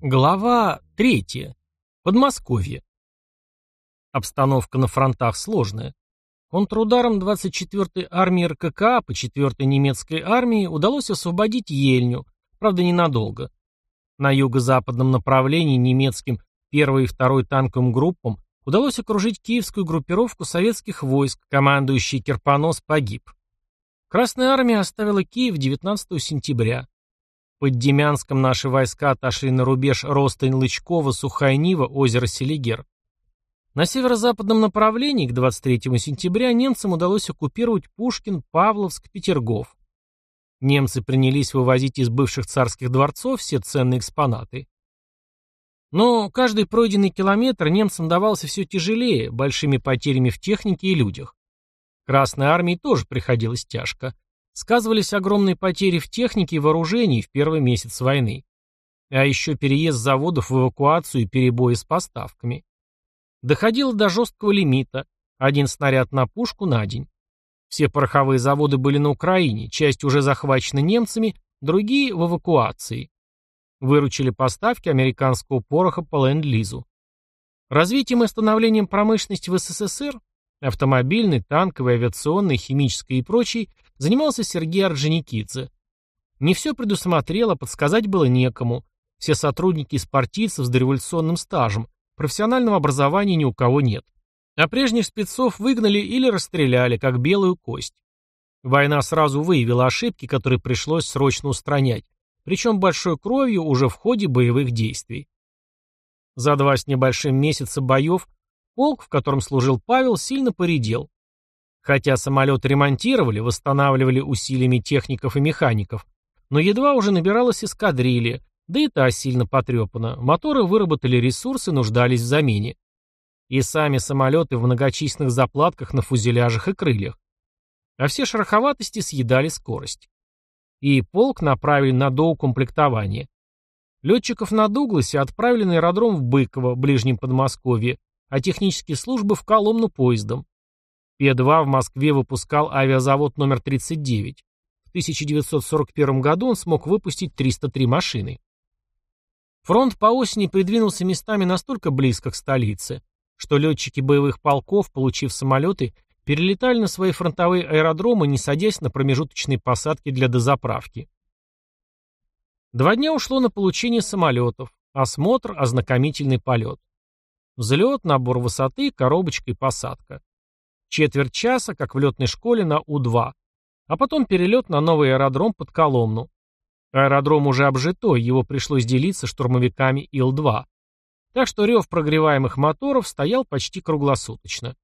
Глава 3. Подмосковье. Обстановка на фронтах сложная. Контрударом 24-й армии РККА по 4-й немецкой армии удалось освободить Ельню, правда ненадолго. На юго-западном направлении немецким 1 и 2 танковым группам удалось окружить киевскую группировку советских войск, командующий Кирпонос погиб. Красная армия оставила Киев 19 сентября. Под Демянском наши войска отошли на рубеж Ростань-Лычкова, Сухая Нива, озеро Селигер. На северо-западном направлении к 23 сентября немцам удалось оккупировать Пушкин, Павловск, Петергоф. Немцы принялись вывозить из бывших царских дворцов все ценные экспонаты. Но каждый пройденный километр немцам давался все тяжелее, большими потерями в технике и людях. Красной армии тоже приходилось тяжко. Сказывались огромные потери в технике и вооружении в первый месяц войны. А еще переезд заводов в эвакуацию и перебои с поставками. Доходило до жесткого лимита – один снаряд на пушку на день. Все пороховые заводы были на Украине, часть уже захвачена немцами, другие – в эвакуации. Выручили поставки американского пороха по ленд-лизу. Развитием и становлением промышленности в СССР – автомобильной, танковой, авиационной, химической и прочей – занимался Сергей Орджоникидзе. Не все предусмотрело, подсказать было некому. Все сотрудники из партийцев с дореволюционным стажем, профессионального образования ни у кого нет. А прежних спецов выгнали или расстреляли, как белую кость. Война сразу выявила ошибки, которые пришлось срочно устранять, причем большой кровью уже в ходе боевых действий. За два с небольшим месяца боев полк, в котором служил Павел, сильно поредел. Хотя самолет ремонтировали, восстанавливали усилиями техников и механиков, но едва уже набиралась эскадрилья, да и та сильно потрепана, моторы выработали ресурсы, нуждались в замене. И сами самолеты в многочисленных заплатках на фузеляжах и крыльях. А все шероховатости съедали скорость. И полк направили на доукомплектование. Летчиков на Дугласе отправили на аэродром в Быково, ближнем Подмосковье, а технические службы в Коломну поездом. П-2 в Москве выпускал авиазавод номер 39. В 1941 году он смог выпустить 303 машины. Фронт по осени придвинулся местами настолько близко к столице, что летчики боевых полков, получив самолеты, перелетали на свои фронтовые аэродромы, не садясь на промежуточные посадки для дозаправки. Два дня ушло на получение самолетов, осмотр, ознакомительный полет. Взлет, набор высоты, коробочка и посадка. Четверть часа, как в летной школе на У-2. А потом перелет на новый аэродром под Коломну. Аэродром уже обжитой, его пришлось делиться штурмовиками Ил-2. Так что рев прогреваемых моторов стоял почти круглосуточно.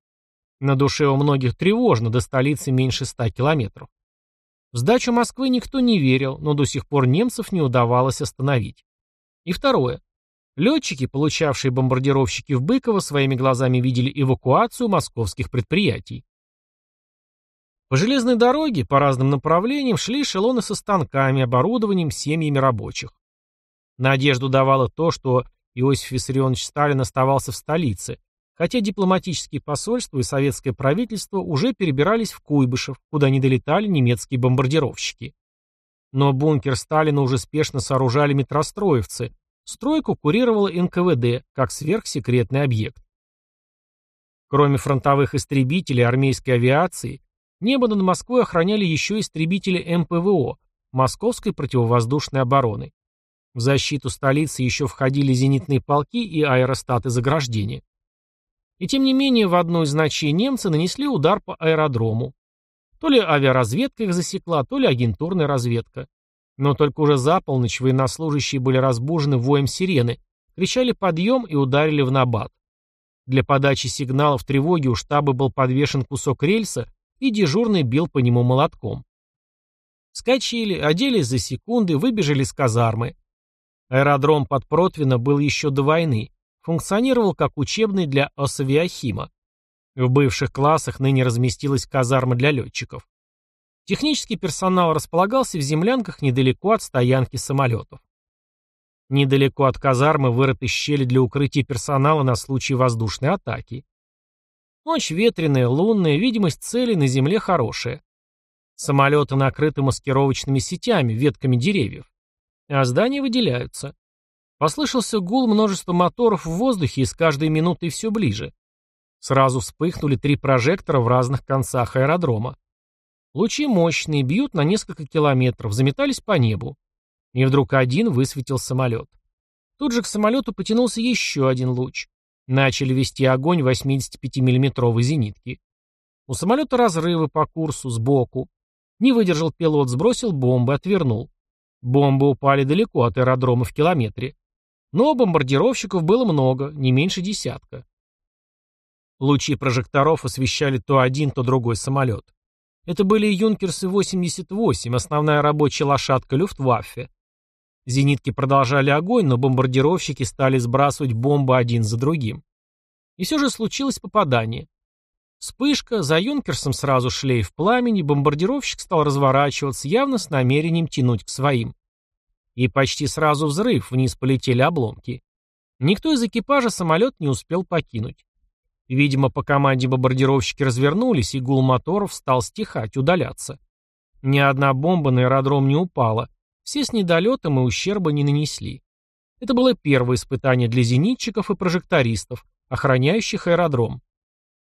На душе у многих тревожно, до столицы меньше ста километров. В сдачу Москвы никто не верил, но до сих пор немцев не удавалось остановить. И второе. Летчики, получавшие бомбардировщики в Быково, своими глазами видели эвакуацию московских предприятий. По железной дороге по разным направлениям шли эшелоны со станками, оборудованием, семьями рабочих. Надежду давало то, что Иосиф Виссарионович Сталин оставался в столице, хотя дипломатические посольства и советское правительство уже перебирались в Куйбышев, куда не долетали немецкие бомбардировщики. Но бункер Сталина уже спешно сооружали метростроевцы, Стройку курировала НКВД как сверхсекретный объект. Кроме фронтовых истребителей армейской авиации, небо над Москвой охраняли еще истребители МПВО, Московской противовоздушной обороны. В защиту столицы еще входили зенитные полки и аэростаты заграждения. И тем не менее в одной из ночей немцы нанесли удар по аэродрому. То ли авиаразведка их засекла, то ли агентурная разведка. Но только уже за полночь военнослужащие были разбужены воем сирены, кричали «подъем» и ударили в набат. Для подачи сигналов тревоги у штаба был подвешен кусок рельса, и дежурный бил по нему молотком. Скачили, оделись за секунды, выбежали с казармы. Аэродром под Протвино был еще до войны, функционировал как учебный для Осавиахима. В бывших классах ныне разместилась казарма для летчиков. Технический персонал располагался в землянках недалеко от стоянки самолетов. Недалеко от казармы вырыты щели для укрытия персонала на случай воздушной атаки. Ночь ветреная, лунная, видимость цели на земле хорошая. Самолеты накрыты маскировочными сетями, ветками деревьев. А здания выделяются. Послышался гул множества моторов в воздухе и с каждой минутой все ближе. Сразу вспыхнули три прожектора в разных концах аэродрома. Лучи мощные, бьют на несколько километров, заметались по небу. И вдруг один высветил самолет. Тут же к самолету потянулся еще один луч. Начали вести огонь 85 миллиметровой зенитки. У самолета разрывы по курсу, сбоку. Не выдержал пилот, сбросил бомбы, отвернул. Бомбы упали далеко от аэродрома в километре. Но бомбардировщиков было много, не меньше десятка. Лучи прожекторов освещали то один, то другой самолет. Это были «Юнкерсы-88», основная рабочая лошадка Люфтваффе. Зенитки продолжали огонь, но бомбардировщики стали сбрасывать бомбы один за другим. И все же случилось попадание. Вспышка, за «Юнкерсом» сразу шлейф пламени, бомбардировщик стал разворачиваться, явно с намерением тянуть к своим. И почти сразу взрыв, вниз полетели обломки. Никто из экипажа самолет не успел покинуть. Видимо, по команде бомбардировщики развернулись, и гул моторов стал стихать, удаляться. Ни одна бомба на аэродром не упала. Все с недолетом и ущерба не нанесли. Это было первое испытание для зенитчиков и прожектористов, охраняющих аэродром.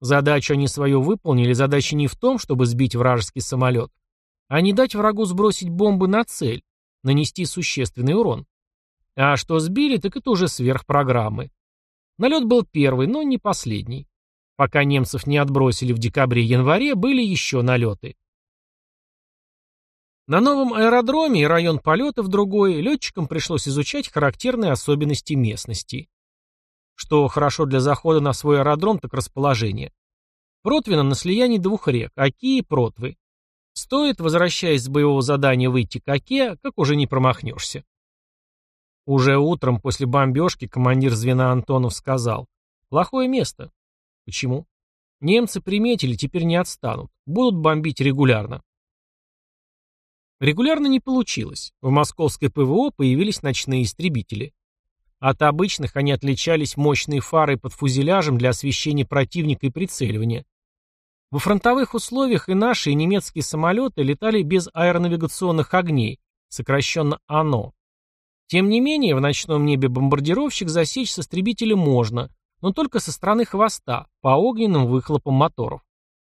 Задачу они свою выполнили, задача не в том, чтобы сбить вражеский самолет, а не дать врагу сбросить бомбы на цель, нанести существенный урон. А что сбили, так это уже сверх программы. Налет был первый, но не последний. Пока немцев не отбросили в декабре-январе, были еще налеты. На новом аэродроме и район полета в другой летчикам пришлось изучать характерные особенности местности. Что хорошо для захода на свой аэродром, так расположение. Протвино на слиянии двух рек, Оки и Протвы. Стоит, возвращаясь с боевого задания, выйти к Оке, как уже не промахнешься. Уже утром после бомбежки командир звена Антонов сказал «Плохое место». Почему? Немцы приметили, теперь не отстанут. Будут бомбить регулярно. Регулярно не получилось. В московской ПВО появились ночные истребители. От обычных они отличались мощной фарой под фузеляжем для освещения противника и прицеливания. Во фронтовых условиях и наши, и немецкие самолеты летали без аэронавигационных огней, сокращенно АНО. Тем не менее, в ночном небе бомбардировщик засечь с истребителя можно, но только со стороны хвоста, по огненным выхлопам моторов.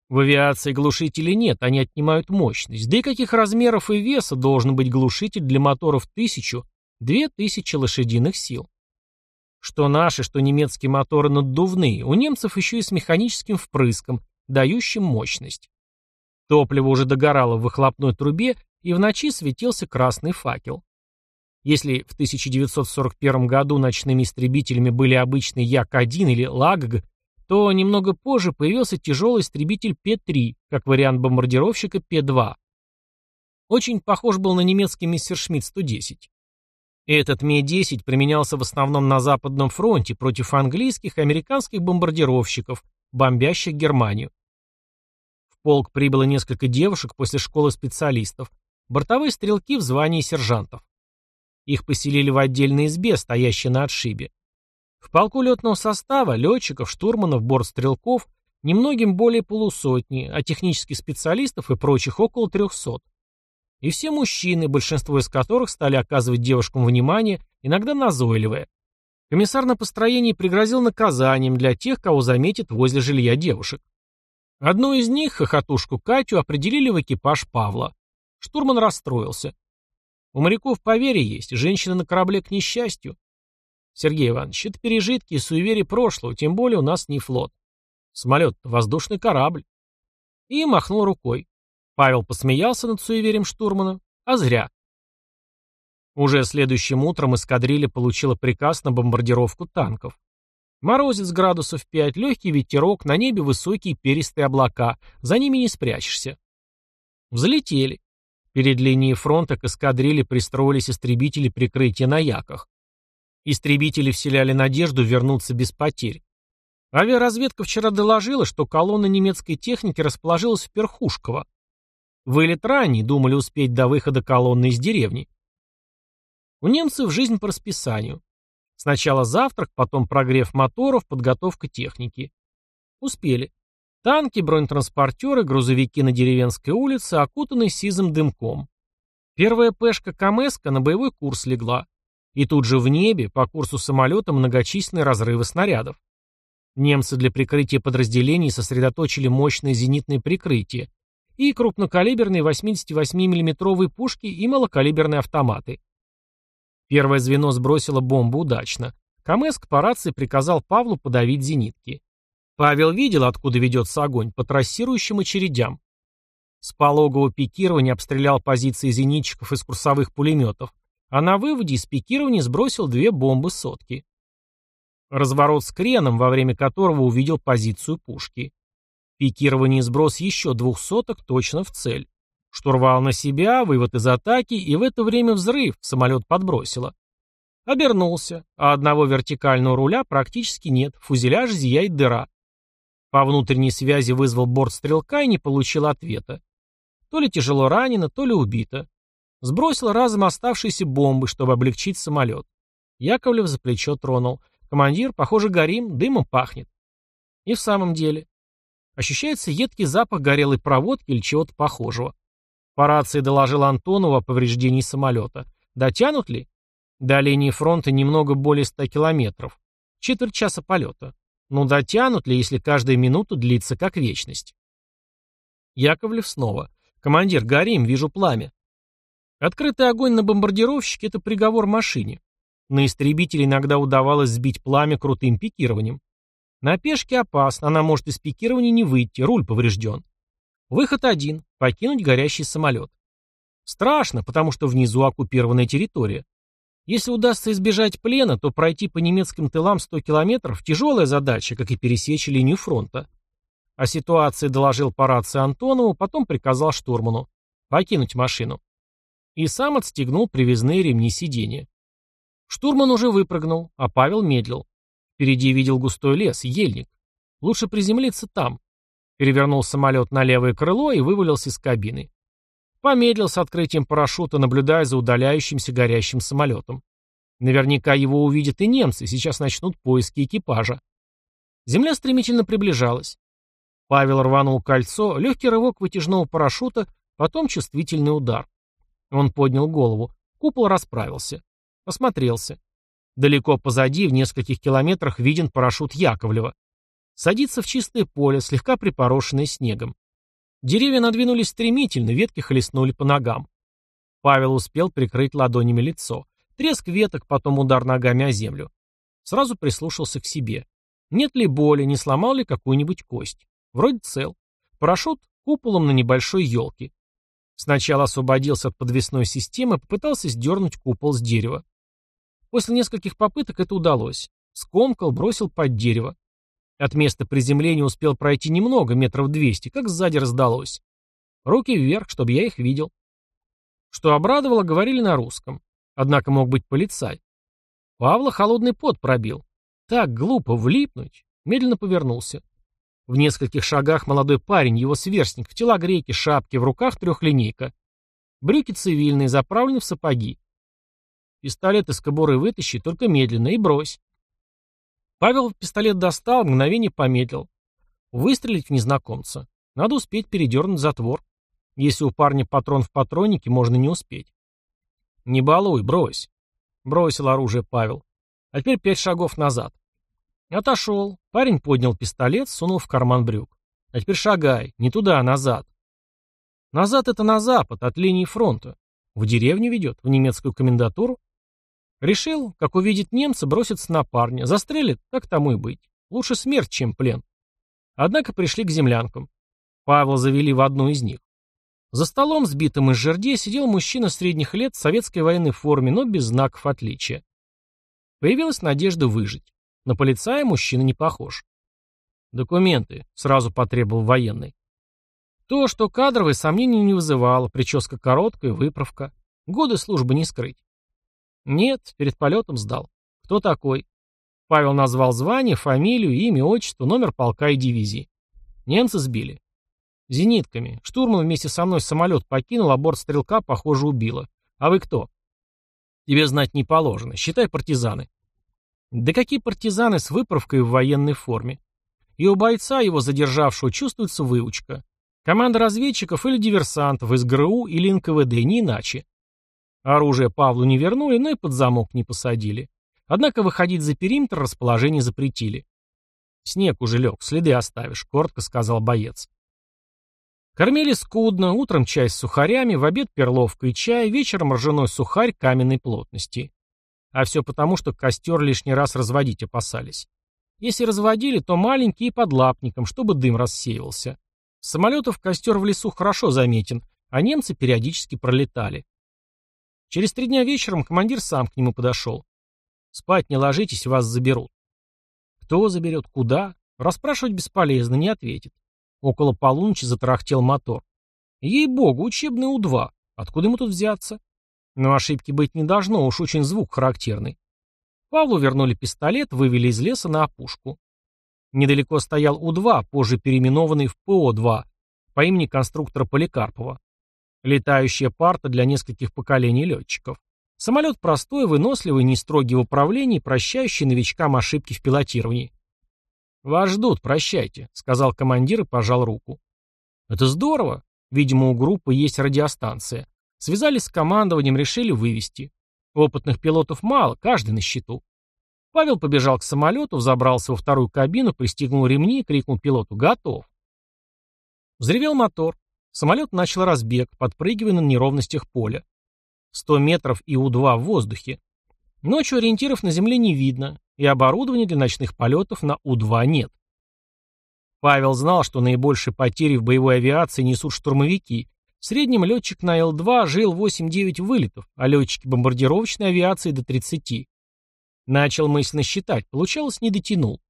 В авиации глушителей нет, они отнимают мощность. Да и каких размеров и веса должен быть глушитель для моторов тысячу, две тысячи лошадиных сил? Что наши, что немецкие моторы наддувные, у немцев еще и с механическим впрыском, дающим мощность. Топливо уже догорало в выхлопной трубе, и в ночи светился красный факел. Если в 1941 году ночными истребителями были обычные Як-1 или ЛАГГ, то немного позже появился тяжелый истребитель Пе-3, как вариант бомбардировщика Пе-2. Очень похож был на немецкий Мессершмитт-110. Этот Ме-110 применялся в основном на Западном фронте против английских и американских бомбардировщиков, бомбящих Германию. В полк прибыло несколько девушек после школы специалистов, бортовые стрелки в звании сержантов. Их поселили в отдельной избе, стоящей на отшибе. В полку летного состава, летчиков, штурманов, бортстрелков немногим более полусотни, а технических специалистов и прочих около трехсот. И все мужчины, большинство из которых стали оказывать девушкам внимание, иногда назойливое. Комиссар на построении пригрозил наказанием для тех, кого заметит возле жилья девушек. Одну из них, хохотушку Катю, определили в экипаж Павла. Штурман расстроился. У моряков поверье есть, женщины на корабле к несчастью. Сергей Иванович, это пережитки и суеверия прошлого, тем более у нас не флот. Самолет — воздушный корабль. И махнул рукой. Павел посмеялся над суеверием штурмана, а зря. Уже следующим утром эскадрилья получила приказ на бомбардировку танков. Морозец градусов 5, легкий ветерок, на небе высокие перистые облака, за ними не спрячешься. Взлетели. Перед линией фронта к эскадрилье пристроились истребители прикрытия на яках. Истребители вселяли надежду вернуться без потерь. Авиаразведка вчера доложила, что колонна немецкой техники расположилась в Перхушково. Вылет ранний, думали успеть до выхода колонны из деревни. У немцев жизнь по расписанию. Сначала завтрак, потом прогрев моторов, подготовка техники. Успели. Танки, бронетранспортеры, грузовики на деревенской улице, окутанные сизым дымком. Первая пешка Камеска на боевой курс легла. И тут же в небе по курсу самолета многочисленные разрывы снарядов. Немцы для прикрытия подразделений сосредоточили мощное зенитное прикрытие и крупнокалиберные 88 миллиметровые пушки и малокалиберные автоматы. Первое звено сбросило бомбу удачно. Камеск по рации приказал Павлу подавить зенитки. Павел видел, откуда ведется огонь, по трассирующим очередям. С пологового пикирования обстрелял позиции зенитчиков из курсовых пулеметов, а на выводе из пикирования сбросил две бомбы сотки. Разворот с креном, во время которого увидел позицию пушки. Пикирование и сброс еще двух соток точно в цель. Штурвал на себя, вывод из атаки, и в это время взрыв, самолет подбросило. Обернулся, а одного вертикального руля практически нет, фузеляж зияет дыра. По внутренней связи вызвал борт стрелка и не получил ответа. То ли тяжело ранено, то ли убито. Сбросил разом оставшиеся бомбы, чтобы облегчить самолет. Яковлев за плечо тронул. Командир, похоже, горим, дымом пахнет. И в самом деле. Ощущается едкий запах горелой проводки или чего-то похожего. По рации доложил Антонову о повреждении самолета. Дотянут ли? До линии фронта немного более 100 километров. Четверть часа полета. Ну, дотянут ли, если каждая минута длится как вечность? Яковлев снова. «Командир, горим, вижу пламя». Открытый огонь на бомбардировщике – это приговор машине. На истребителе иногда удавалось сбить пламя крутым пикированием. На пешке опасно, она может из пикирования не выйти, руль поврежден. Выход один – покинуть горящий самолет. Страшно, потому что внизу оккупированная территория. Если удастся избежать плена, то пройти по немецким тылам 100 километров – тяжелая задача, как и пересечь линию фронта. О ситуации доложил по рации Антонову, потом приказал штурману покинуть машину. И сам отстегнул привязные ремни сиденья. Штурман уже выпрыгнул, а Павел медлил. Впереди видел густой лес, ельник. Лучше приземлиться там. Перевернул самолет на левое крыло и вывалился из кабины. Помедлил с открытием парашюта, наблюдая за удаляющимся горящим самолетом. Наверняка его увидят и немцы, сейчас начнут поиски экипажа. Земля стремительно приближалась. Павел рванул кольцо, легкий рывок вытяжного парашюта, потом чувствительный удар. Он поднял голову. Купол расправился. Осмотрелся. Далеко позади, в нескольких километрах, виден парашют Яковлева. Садится в чистое поле, слегка припорошенное снегом. Деревья надвинулись стремительно, ветки хлестнули по ногам. Павел успел прикрыть ладонями лицо. Треск веток, потом удар ногами о землю. Сразу прислушался к себе. Нет ли боли, не сломал ли какую-нибудь кость. Вроде цел. Парашют куполом на небольшой елке. Сначала освободился от подвесной системы, попытался сдернуть купол с дерева. После нескольких попыток это удалось. Скомкал, бросил под дерево. От места приземления успел пройти немного, метров двести, как сзади раздалось. Руки вверх, чтобы я их видел. Что обрадовало, говорили на русском. Однако мог быть полицай. Павла холодный пот пробил. Так глупо влипнуть. Медленно повернулся. В нескольких шагах молодой парень, его сверстник, в телогрейке, шапке, в руках трехлинейка. Брюки цивильные, заправлены в сапоги. Пистолет из кобуры вытащи, только медленно, и брось. Павел пистолет достал, мгновение помедлил. Выстрелить в незнакомца. Надо успеть передернуть затвор. Если у парня патрон в патроннике, можно не успеть. Не балуй, брось. Бросил оружие Павел. А теперь пять шагов назад. Отошел. Парень поднял пистолет, сунул в карман брюк. А теперь шагай. Не туда, а назад. Назад это на запад, от линии фронта. В деревню ведет, в немецкую комендатуру. Решил, как увидит немца, бросится на парня. Застрелит, так тому и быть. Лучше смерть, чем плен. Однако пришли к землянкам. Павла завели в одну из них. За столом, сбитым из жердей, сидел мужчина средних лет в советской военной форме, но без знаков отличия. Появилась надежда выжить. На полицая мужчина не похож. «Документы», — сразу потребовал военный. То, что кадровые, сомнений не вызывало, прическа короткая, выправка. Годы службы не скрыть. Нет, перед полетом сдал. Кто такой? Павел назвал звание, фамилию, имя, отчество, номер полка и дивизии. Немцы сбили. Зенитками. Штурман вместе со мной самолет покинул, а борт стрелка, похоже, убило. А вы кто? Тебе знать не положено. Считай партизаны. Да какие партизаны с выправкой в военной форме? И у бойца, его задержавшего, чувствуется выучка. Команда разведчиков или диверсантов из ГРУ или НКВД, не иначе. Оружие Павлу не вернули, но и под замок не посадили. Однако выходить за периметр расположение запретили. «Снег уже лег, следы оставишь», — коротко сказал боец. Кормили скудно, утром чай с сухарями, в обед перловка и чай, вечером ржаной сухарь каменной плотности. А все потому, что костер лишний раз разводить опасались. Если разводили, то маленький и под лапником, чтобы дым рассеивался. С самолетов костер в лесу хорошо заметен, а немцы периодически пролетали. Через три дня вечером командир сам к нему подошел. «Спать не ложитесь, вас заберут». Кто заберет, куда? Расспрашивать бесполезно, не ответит. Около полуночи затарахтел мотор. Ей-богу, учебный У-2. Откуда ему тут взяться? Но ошибки быть не должно, уж очень звук характерный. Павлу вернули пистолет, вывели из леса на опушку. Недалеко стоял У-2, позже переименованный в ПО-2, по имени конструктора Поликарпова. Летающая парта для нескольких поколений летчиков. Самолет простой, выносливый, не строгий в управлении, прощающий новичкам ошибки в пилотировании. «Вас ждут, прощайте», — сказал командир и пожал руку. «Это здорово. Видимо, у группы есть радиостанция. Связались с командованием, решили вывести. Опытных пилотов мало, каждый на счету. Павел побежал к самолету, взобрался во вторую кабину, пристегнул ремни и крикнул пилоту «Готов!». Взревел мотор. Самолет начал разбег, подпрыгивая на неровностях поля. 100 метров и У-2 в воздухе. Ночью ориентиров на земле не видно, и оборудования для ночных полетов на У-2 нет. Павел знал, что наибольшие потери в боевой авиации несут штурмовики. В среднем летчик на Л-2 жил 8-9 вылетов, а летчики бомбардировочной авиации до 30. Начал мысленно считать, получалось, не дотянул.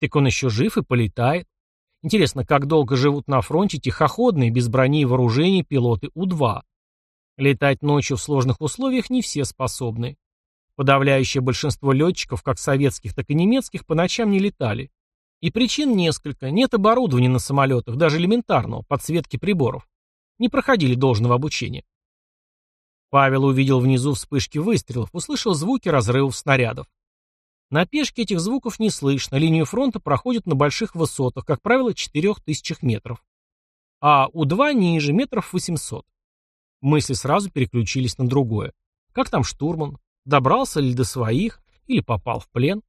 Так он еще жив и полетает. Интересно, как долго живут на фронте тихоходные, без брони и вооружений пилоты У-2. Летать ночью в сложных условиях не все способны. Подавляющее большинство летчиков, как советских, так и немецких, по ночам не летали. И причин несколько. Нет оборудования на самолетах, даже элементарного, подсветки приборов. Не проходили должного обучения. Павел увидел внизу вспышки выстрелов, услышал звуки разрывов снарядов. На пешке этих звуков не слышно, линию фронта проходят на больших высотах, как правило, 4000 метров. А У-2 ниже, метров 800. Мысли сразу переключились на другое. Как там штурман? Добрался ли до своих? Или попал в плен?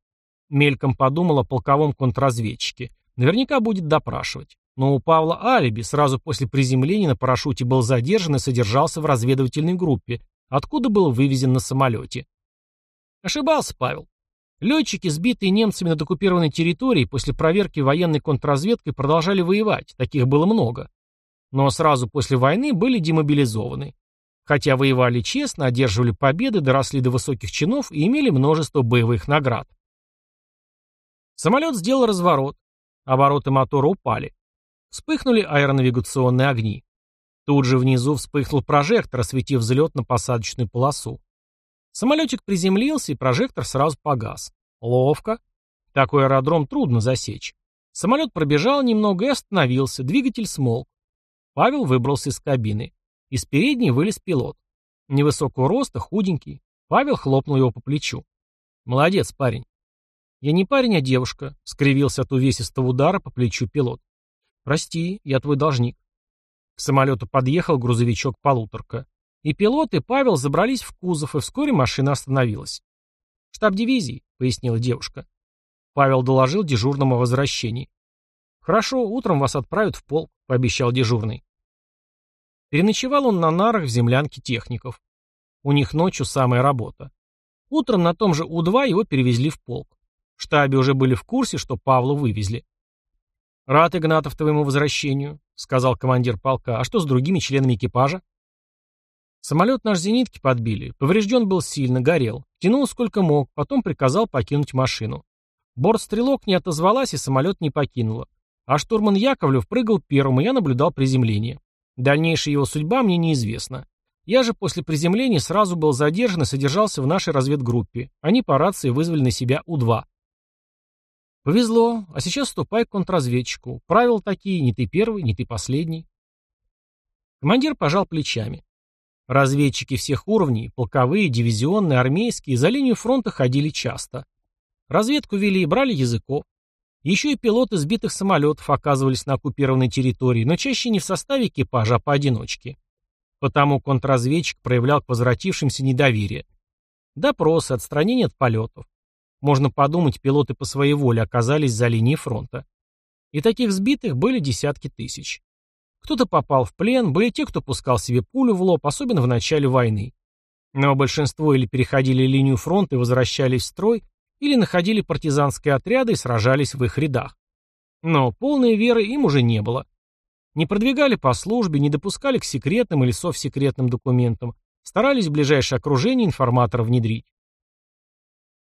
Мельком подумал о полковом контрразведчике. Наверняка будет допрашивать. Но у Павла алиби сразу после приземления на парашюте был задержан и содержался в разведывательной группе, откуда был вывезен на самолете. Ошибался Павел. Летчики, сбитые немцами над оккупированной территорией, после проверки военной контрразведкой продолжали воевать, таких было много но сразу после войны были демобилизованы. Хотя воевали честно, одерживали победы, доросли до высоких чинов и имели множество боевых наград. Самолет сделал разворот. Обороты мотора упали. Вспыхнули аэронавигационные огни. Тут же внизу вспыхнул прожектор, осветив взлет на посадочную полосу. Самолетик приземлился, и прожектор сразу погас. Ловко. Такой аэродром трудно засечь. Самолет пробежал немного и остановился, двигатель смолк. Павел выбрался из кабины. Из передней вылез пилот. Невысокого роста, худенький. Павел хлопнул его по плечу. «Молодец, парень». «Я не парень, а девушка», — скривился от увесистого удара по плечу пилот. «Прости, я твой должник». К самолету подъехал грузовичок-полуторка. И пилот, и Павел забрались в кузов, и вскоре машина остановилась. «Штаб дивизии», — пояснила девушка. Павел доложил дежурному о возвращении. «Хорошо, утром вас отправят в полк», — пообещал дежурный. Переночевал он на нарах в землянке техников. У них ночью самая работа. Утром на том же У-2 его перевезли в полк. В штабе уже были в курсе, что Павла вывезли. «Рад, Игнатов, твоему возвращению», — сказал командир полка. «А что с другими членами экипажа?» Самолет наш зенитки подбили. Поврежден был сильно, горел. Тянул сколько мог, потом приказал покинуть машину. Бортстрелок не отозвалась, и самолет не покинула. А штурман Яковлев прыгал первым, и я наблюдал приземление. Дальнейшая его судьба мне неизвестна. Я же после приземления сразу был задержан и содержался в нашей разведгруппе. Они по рации вызвали на себя У-2. Повезло, а сейчас ступай к контрразведчику. Правила такие, не ты первый, не ты последний. Командир пожал плечами. Разведчики всех уровней, полковые, дивизионные, армейские, за линию фронта ходили часто. Разведку вели и брали языков. Еще и пилоты сбитых самолетов оказывались на оккупированной территории, но чаще не в составе экипажа, а поодиночке. Потому контрразведчик проявлял к возвратившимся недоверие. Допросы, отстранение от полетов. Можно подумать, пилоты по своей воле оказались за линией фронта. И таких сбитых были десятки тысяч. Кто-то попал в плен, были те, кто пускал себе пулю в лоб, особенно в начале войны. Но большинство или переходили линию фронта и возвращались в строй, или находили партизанские отряды и сражались в их рядах. Но полной веры им уже не было. Не продвигали по службе, не допускали к секретным или совсекретным документам, старались в ближайшее окружение информатора внедрить.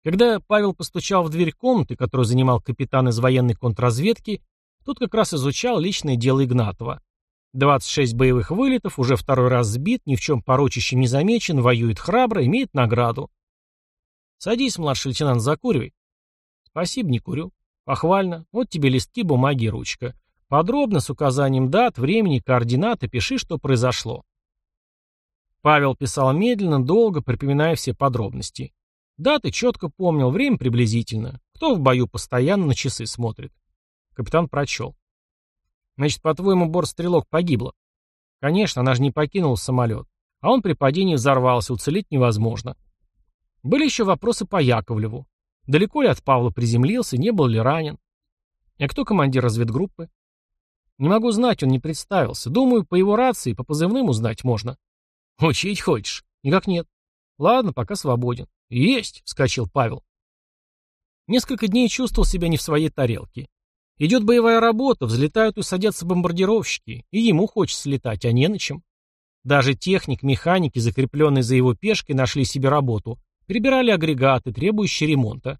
Когда Павел постучал в дверь комнаты, которую занимал капитан из военной контрразведки, тот как раз изучал личное дело Игнатова. 26 боевых вылетов, уже второй раз сбит, ни в чем порочащим не замечен, воюет храбро, имеет награду. Садись, младший лейтенант, закуривай. Спасибо, не курю. Похвально. Вот тебе листки, бумаги и ручка. Подробно, с указанием дат, времени, координат, пиши, что произошло. Павел писал медленно, долго, припоминая все подробности. Даты четко помнил, время приблизительно. Кто в бою постоянно на часы смотрит. Капитан прочел. Значит, по-твоему, бортстрелок погибла? Конечно, она же не покинула самолет. А он при падении взорвался, уцелеть невозможно. Были еще вопросы по Яковлеву. Далеко ли от Павла приземлился, не был ли ранен? А кто командир разведгруппы? Не могу знать, он не представился. Думаю, по его рации, по позывным узнать можно. Учить хочешь? Никак нет. Ладно, пока свободен. Есть, вскочил Павел. Несколько дней чувствовал себя не в своей тарелке. Идет боевая работа, взлетают и садятся бомбардировщики, и ему хочется летать, а не на чем. Даже техник, механики, закрепленные за его пешкой, нашли себе работу. Перебирали агрегаты, требующие ремонта.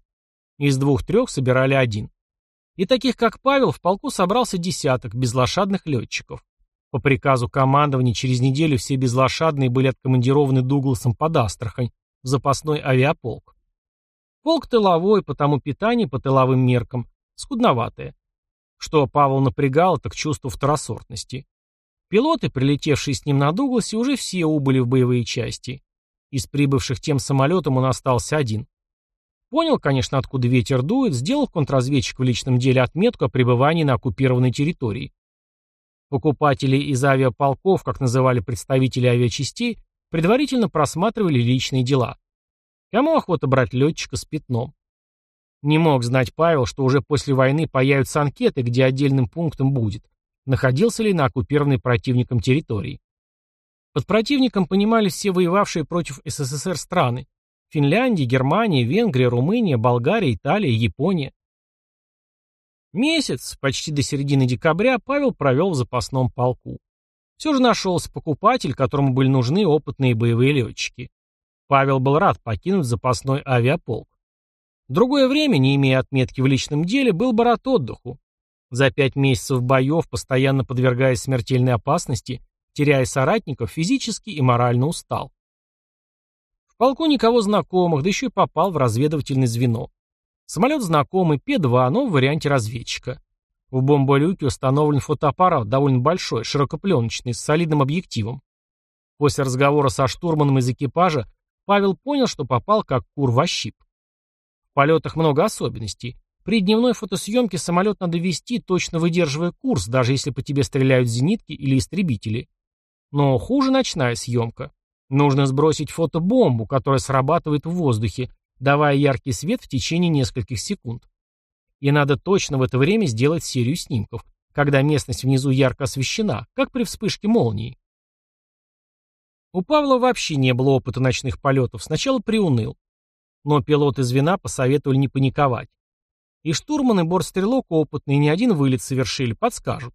Из двух-трех собирали один. И таких, как Павел, в полку собрался десяток безлошадных летчиков. По приказу командования через неделю все безлошадные были откомандированы Дугласом под Астрахань, в запасной авиаполк. Полк тыловой, потому питание по тыловым меркам, скудноватое. Что Павел напрягал, так чувство второсортности. Пилоты, прилетевшие с ним на Дугласе, уже все убыли в боевые части. Из прибывших тем самолетом он остался один. Понял, конечно, откуда ветер дует, сделал контрразведчик в личном деле отметку о пребывании на оккупированной территории. Покупатели из авиаполков, как называли представители авиачастей, предварительно просматривали личные дела. Кому охота брать летчика с пятном? Не мог знать Павел, что уже после войны появятся анкеты, где отдельным пунктом будет, находился ли на оккупированной противником территории. Под противником понимали все воевавшие против СССР страны – Финляндия, Германия, Венгрия, Румыния, Болгария, Италия, Япония. Месяц, почти до середины декабря, Павел провел в запасном полку. Все же нашелся покупатель, которому были нужны опытные боевые летчики. Павел был рад покинуть запасной авиаполк другое время, не имея отметки в личном деле, был бы рад отдыху. За пять месяцев боев, постоянно подвергаясь смертельной опасности, теряя соратников, физически и морально устал. В полку никого знакомых, да еще и попал в разведывательное звено. Самолет знакомый, П-2, но в варианте разведчика. В бомболюке установлен фотоаппарат, довольно большой, широкопленочный, с солидным объективом. После разговора со штурманом из экипажа Павел понял, что попал как кур в ощип. В полетах много особенностей. При дневной фотосъемке самолет надо вести, точно выдерживая курс, даже если по тебе стреляют зенитки или истребители. Но хуже ночная съемка. Нужно сбросить фотобомбу, которая срабатывает в воздухе, давая яркий свет в течение нескольких секунд. И надо точно в это время сделать серию снимков, когда местность внизу ярко освещена, как при вспышке молнии. У Павла вообще не было опыта ночных полетов, сначала приуныл. Но пилоты звена посоветовали не паниковать. И штурман, и бортстрелок опытные, не один вылет совершили, подскажут.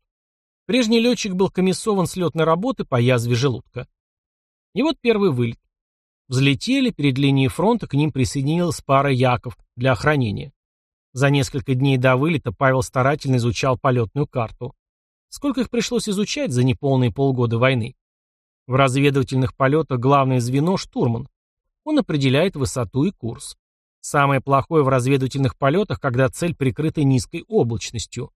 Прежний летчик был комиссован с летной работы по язве желудка. И вот первый вылет. Взлетели, перед линией фронта к ним присоединилась пара Яков для охранения. За несколько дней до вылета Павел старательно изучал полетную карту. Сколько их пришлось изучать за неполные полгода войны? В разведывательных полетах главное звено – штурман. Он определяет высоту и курс. Самое плохое в разведывательных полетах, когда цель прикрыта низкой облачностью.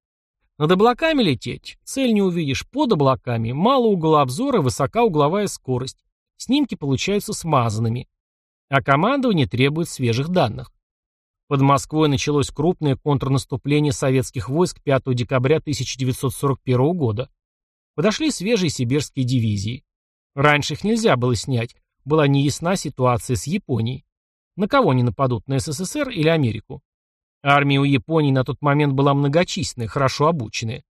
Над облаками лететь, цель не увидишь, под облаками, мало угла обзора, высока угловая скорость. Снимки получаются смазанными. А командование требует свежих данных. Под Москвой началось крупное контрнаступление советских войск 5 декабря 1941 года. Подошли свежие сибирские дивизии. Раньше их нельзя было снять, была неясна ситуация с Японией. На кого они нападут, на СССР или Америку? Армия у Японии на тот момент была многочисленная, хорошо обученная.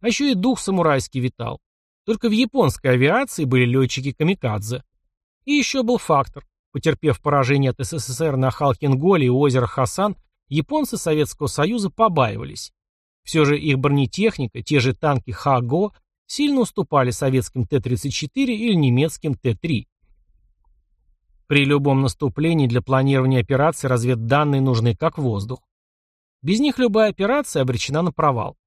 А еще и дух самурайский витал. Только в японской авиации были летчики-камикадзе. И еще был фактор. Потерпев поражение от СССР на Халкинголе и озеро Хасан, японцы Советского Союза побаивались. Все же их бронетехника, те же танки Хаго, сильно уступали советским Т-34 или немецким Т-3. При любом наступлении для планирования операции разведданные нужны как воздух. Без них любая операция обречена на провал.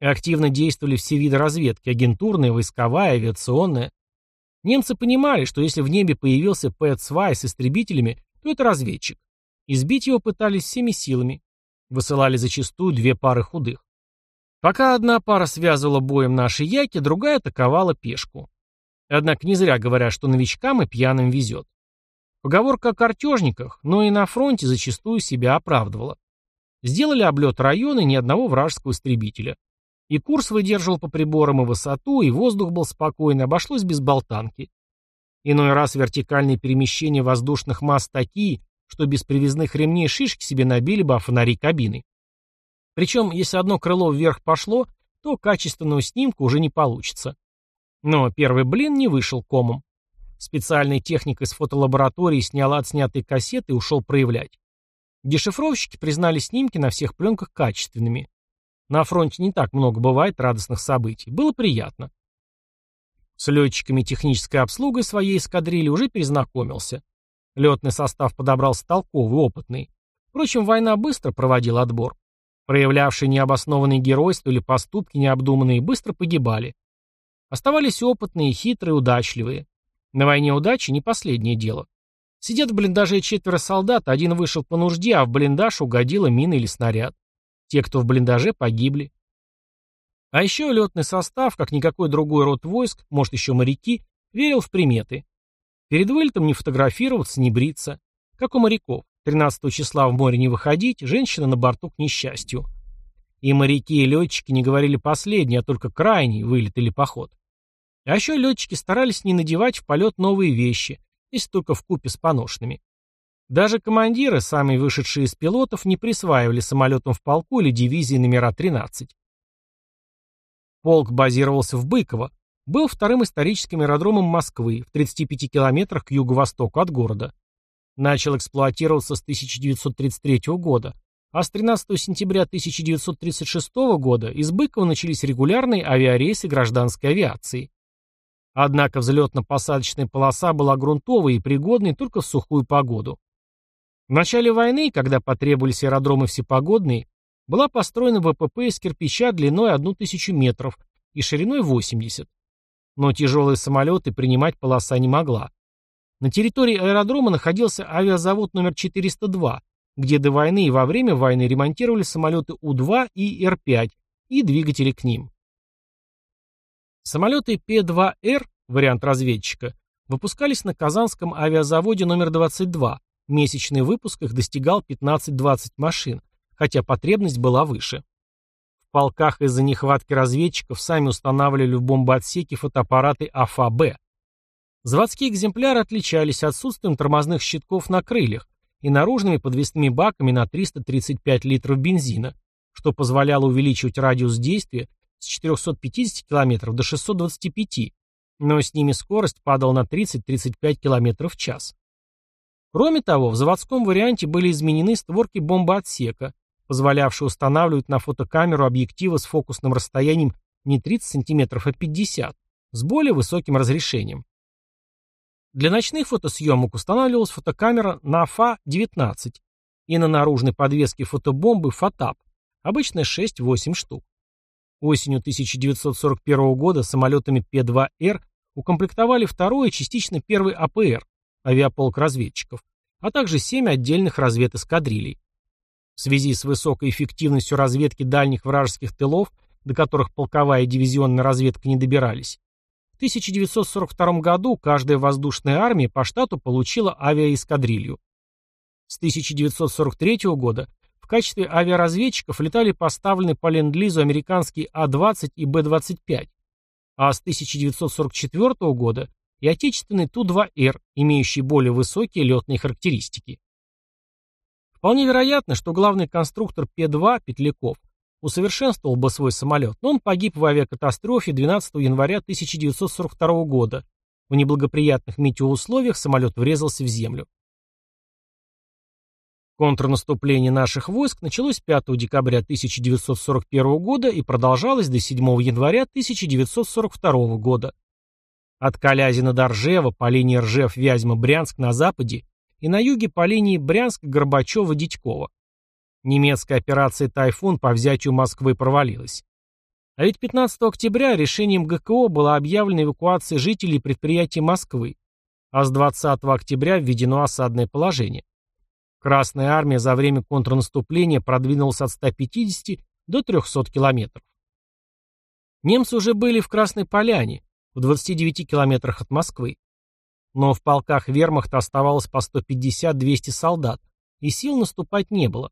Активно действовали все виды разведки – агентурная, войсковая, авиационная. Немцы понимали, что если в небе появился П-2 с истребителями, то это разведчик. Избить его пытались всеми силами. Высылали зачастую две пары худых. Пока одна пара связывала боем наши яки, другая атаковала пешку. Однако не зря говорят, что новичкам и пьяным везет. Поговорка о картежниках, но и на фронте зачастую себя оправдывала. Сделали облет района ни одного вражеского истребителя. И курс выдерживал по приборам и высоту, и воздух был спокойный, обошлось без болтанки. Иной раз вертикальные перемещения воздушных масс такие, что без привязных ремней шишки себе набили бы о фонари кабины. Причем, если одно крыло вверх пошло, то качественного снимка уже не получится. Но первый блин не вышел комом. Специальный техник из фотолаборатории снял отснятые кассеты и ушел проявлять. Дешифровщики признали снимки на всех пленках качественными. На фронте не так много бывает радостных событий. Было приятно. С летчиками технической обслугой своей эскадрильи уже перезнакомился. Летный состав подобрался толковый, опытный. Впрочем, война быстро проводила отбор. Проявлявшие необоснованные геройства или поступки необдуманные быстро погибали. Оставались опытные, хитрые, удачливые. На войне удачи не последнее дело. Сидят в блиндаже четверо солдат, один вышел по нужде, а в блиндаж угодила мина или снаряд. Те, кто в блиндаже, погибли. А еще летный состав, как никакой другой род войск, может еще моряки, верил в приметы. Перед вылетом не фотографироваться, не бриться. Как у моряков. 13 числа в море не выходить, женщина на борту к несчастью. И моряки, и летчики не говорили последний, а только крайний вылет или поход. А еще летчики старались не надевать в полет новые вещи, если только в купе с поношенными. Даже командиры, сами вышедшие из пилотов, не присваивали самолетам в полку или дивизии номера 13. Полк базировался в Быково, был вторым историческим аэродромом Москвы в 35 километрах к юго-востоку от города. Начал эксплуатироваться с 1933 года, а с 13 сентября 1936 года из Быкова начались регулярные авиарейсы гражданской авиации. Однако взлетно-посадочная полоса была грунтовой и пригодной только в сухую погоду. В начале войны, когда потребовались аэродромы всепогодные, была построена ВПП из кирпича длиной 1000 метров и шириной 80. Но тяжелые самолеты принимать полоса не могла. На территории аэродрома находился авиазавод номер 402, где до войны и во время войны ремонтировали самолеты У-2 и Р-5 и двигатели к ним. Самолеты П-2Р, вариант разведчика, выпускались на Казанском авиазаводе номер 22. Месячный выпуск их достигал 15-20 машин, хотя потребность была выше. В полках из-за нехватки разведчиков сами устанавливали в бомбоотсеке фотоаппараты АФА-Б. Заводские экземпляры отличались отсутствием тормозных щитков на крыльях и наружными подвесными баками на 335 литров бензина, что позволяло увеличивать радиус действия с 450 км до 625, но с ними скорость падала на 30-35 км в час. Кроме того, в заводском варианте были изменены створки бомбоотсека, позволявшие устанавливать на фотокамеру объективы с фокусным расстоянием не 30 см, а 50 с более высоким разрешением. Для ночных фотосъемок устанавливалась фотокамера НАФА-19 и на наружной подвеске фотобомбы ФОТАП, обычно 6-8 штук. Осенью 1941 года самолетами Пе-2Р укомплектовали второй частично первый АПР, авиаполк разведчиков, а также семь отдельных разведэскадрилей. В связи с высокой эффективностью разведки дальних вражеских тылов, до которых полковая и дивизионная разведка не добирались, в 1942 году каждая воздушная армия по штату получила авиаэскадрилью. С 1943 года в качестве авиаразведчиков летали поставленные по ленд-лизу американские А-20 и Б-25, а с 1944 года и отечественный Ту-2Р, имеющий более высокие летные характеристики. Вполне вероятно, что главный конструктор П-2 Петляков усовершенствовал бы свой самолет, но он погиб в авиакатастрофе 12 января 1942 года. В неблагоприятных метеоусловиях самолет врезался в землю. Контрнаступление наших войск началось 5 декабря 1941 года и продолжалось до 7 января 1942 года. От Калязина до Ржева по линии Ржев-Вязьма-Брянск на западе и на юге по линии Брянск-Горбачева-Дядькова. Немецкая операция «Тайфун» по взятию Москвы провалилась. А ведь 15 октября решением ГКО была объявлена эвакуация жителей предприятий Москвы, а с 20 октября введено осадное положение. Красная армия за время контрнаступления продвинулась от 150 до 300 километров. Немцы уже были в Красной Поляне, в 29 километрах от Москвы. Но в полках вермахта оставалось по 150-200 солдат, и сил наступать не было.